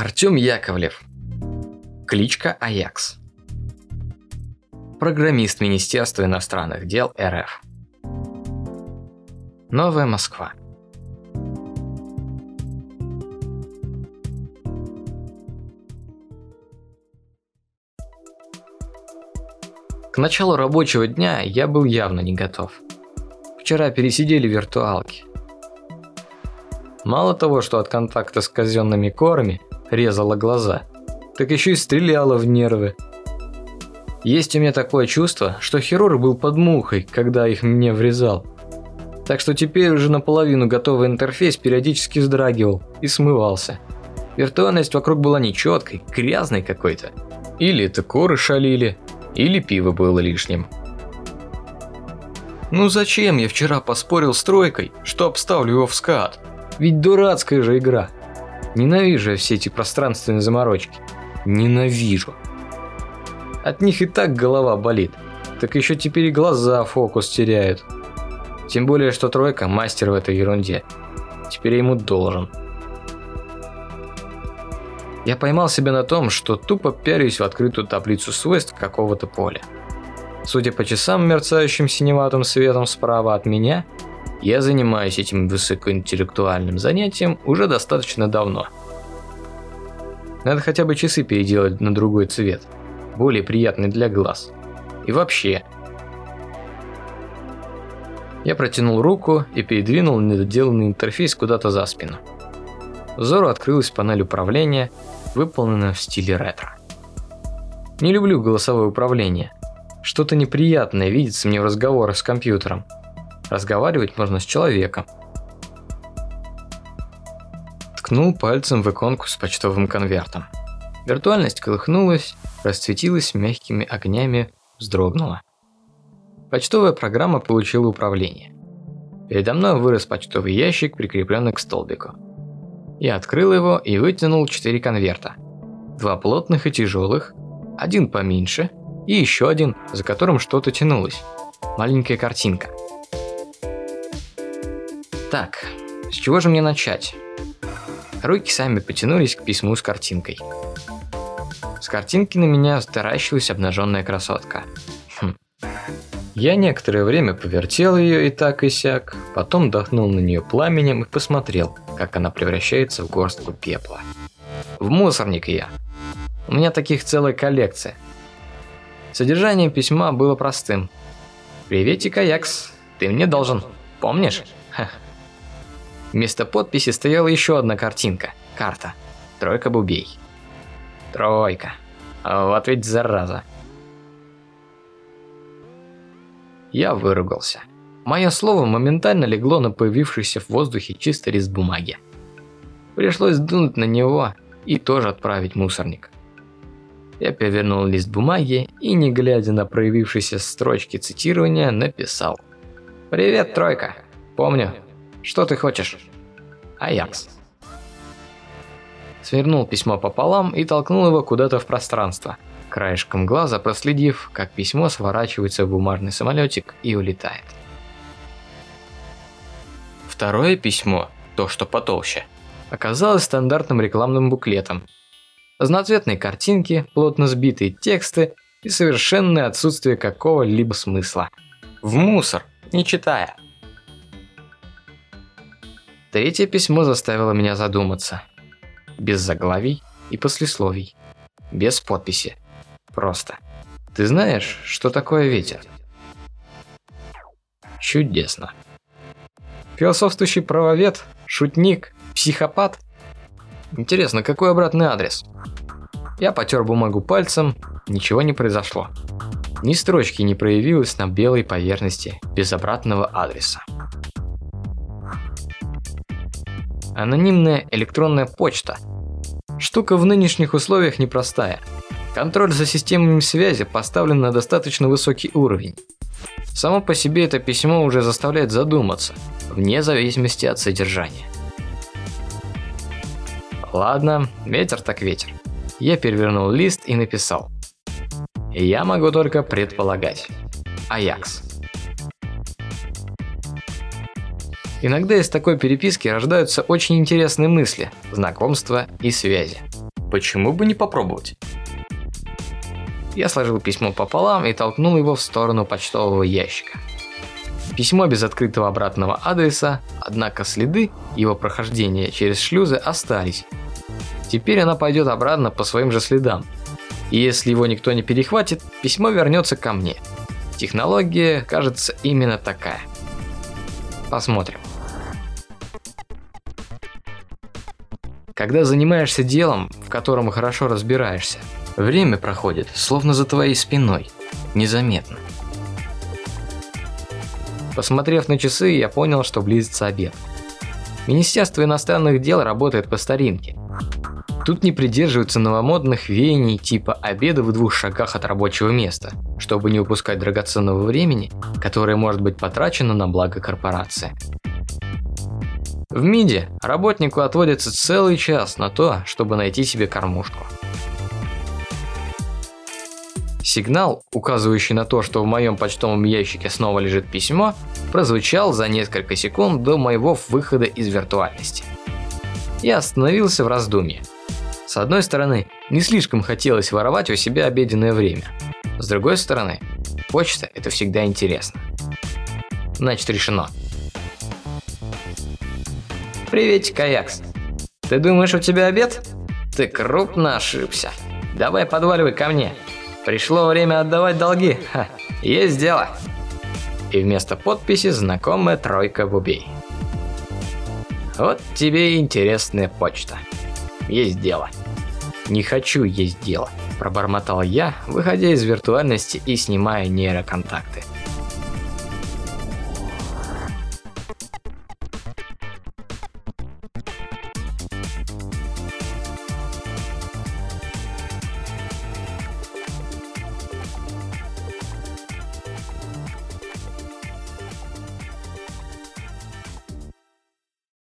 Артем Яковлев. Кличка Аякс. Программист Министерства иностранных дел РФ. Новая Москва. К началу рабочего дня я был явно не готов. Вчера пересидели виртуалки. Мало того, что от контакта с казенными корами резала глаза, так еще и стреляла в нервы. Есть у меня такое чувство, что хирург был под мухой, когда их мне врезал. Так что теперь уже наполовину готовый интерфейс периодически вздрагивал и смывался. Виртуальность вокруг была нечеткой, грязной какой-то. Или это коры шалили, или пиво было лишним. Ну зачем я вчера поспорил с тройкой, что обставлю его в скат? Ведь дурацкая же игра. Ненавижу все эти пространственные заморочки. Ненавижу. От них и так голова болит. Так еще теперь и глаза фокус теряют. Тем более, что тройка мастер в этой ерунде. Теперь я ему должен. Я поймал себя на том, что тупо пярюсь в открытую таблицу свойств какого-то поля. Судя по часам, мерцающим синеватым светом справа от меня, я занимаюсь этим высокоинтеллектуальным занятием уже достаточно давно. Надо хотя бы часы переделать на другой цвет, более приятный для глаз. И вообще. Я протянул руку и передвинул недоделанный интерфейс куда-то за спину. Взору открылась панель управления, выполненная в стиле ретро. Не люблю голосовое управление. Что-то неприятное видится мне в разговорах с компьютером – Разговаривать можно с человеком. Ткнул пальцем в иконку с почтовым конвертом. Виртуальность колыхнулась, расцветилась мягкими огнями, вздрогнула. Почтовая программа получила управление. Передо мной вырос почтовый ящик, прикрепленный к столбику. Я открыл его и вытянул четыре конверта. Два плотных и тяжелых, один поменьше и еще один, за которым что-то тянулось. Маленькая картинка. Так, с чего же мне начать? Руки сами потянулись к письму с картинкой. С картинки на меня таращилась обнаженная красотка. Хм. Я некоторое время повертел ее и так и сяк, потом дохнул на нее пламенем и посмотрел, как она превращается в горстку пепла. В мусорник я. У меня таких целая коллекция. Содержание письма было простым. «Приветик, Аякс, ты мне должен, помнишь?» Вместо подписи стояла еще одна картинка. Карта. Тройка бубей. Тройка. Вот ведь зараза. Я выругался. Мое слово моментально легло на появившийся в воздухе чистый лист бумаги. Пришлось дунуть на него и тоже отправить мусорник. Я перевернул лист бумаги и, не глядя на проявившиеся строчки цитирования, написал. «Привет, тройка. Помню, что ты хочешь? Аякс. Свернул письмо пополам и толкнул его куда-то в пространство, краешком глаза проследив, как письмо сворачивается в бумажный самолетик и улетает. Второе письмо, то, что потолще, оказалось стандартным рекламным буклетом. Разноцветные картинки, плотно сбитые тексты и совершенное отсутствие какого-либо смысла. В мусор, не читая. Третье письмо заставило меня задуматься. Без заглавий и послесловий. Без подписи. Просто. Ты знаешь, что такое ветер? Чудесно. Философствующий правовед, шутник, психопат. Интересно, какой обратный адрес? Я потер бумагу пальцем, ничего не произошло. Ни строчки не проявилось на белой поверхности без обратного адреса. Анонимная электронная почта. Штука в нынешних условиях непростая. Контроль за системами связи поставлен на достаточно высокий уровень. Само по себе это письмо уже заставляет задуматься, вне зависимости от содержания. Ладно, ветер так ветер. Я перевернул лист и написал. Я могу только предполагать. Аякс. Иногда из такой переписки рождаются очень интересные мысли, знакомства и связи. Почему бы не попробовать? Я сложил письмо пополам и толкнул его в сторону почтового ящика. Письмо без открытого обратного адреса, однако следы его прохождения через шлюзы остались. Теперь она пойдет обратно по своим же следам. И если его никто не перехватит, письмо вернется ко мне. Технология, кажется, именно такая. Посмотрим. Когда занимаешься делом, в котором хорошо разбираешься, время проходит словно за твоей спиной, незаметно. Посмотрев на часы, я понял, что близится обед. Министерство иностранных дел работает по старинке. Тут не придерживаются новомодных веяний типа обеда в двух шагах от рабочего места, чтобы не упускать драгоценного времени, которое может быть потрачено на благо корпорации. В МИДе работнику отводится целый час на то, чтобы найти себе кормушку. Сигнал, указывающий на то, что в моем почтовом ящике снова лежит письмо, прозвучал за несколько секунд до моего выхода из виртуальности. Я остановился в раздумье. С одной стороны, не слишком хотелось воровать у себя обеденное время. С другой стороны, почта – это всегда интересно. Значит, решено. Приветик, Аякс. Ты думаешь, у тебя обед? Ты крупно ошибся. Давай подваливай ко мне. Пришло время отдавать долги. Ха, есть дело. И вместо подписи знакомая тройка бубей. Вот тебе интересная почта. Есть дело. Не хочу есть дело, пробормотал я, выходя из виртуальности и снимая нейроконтакты.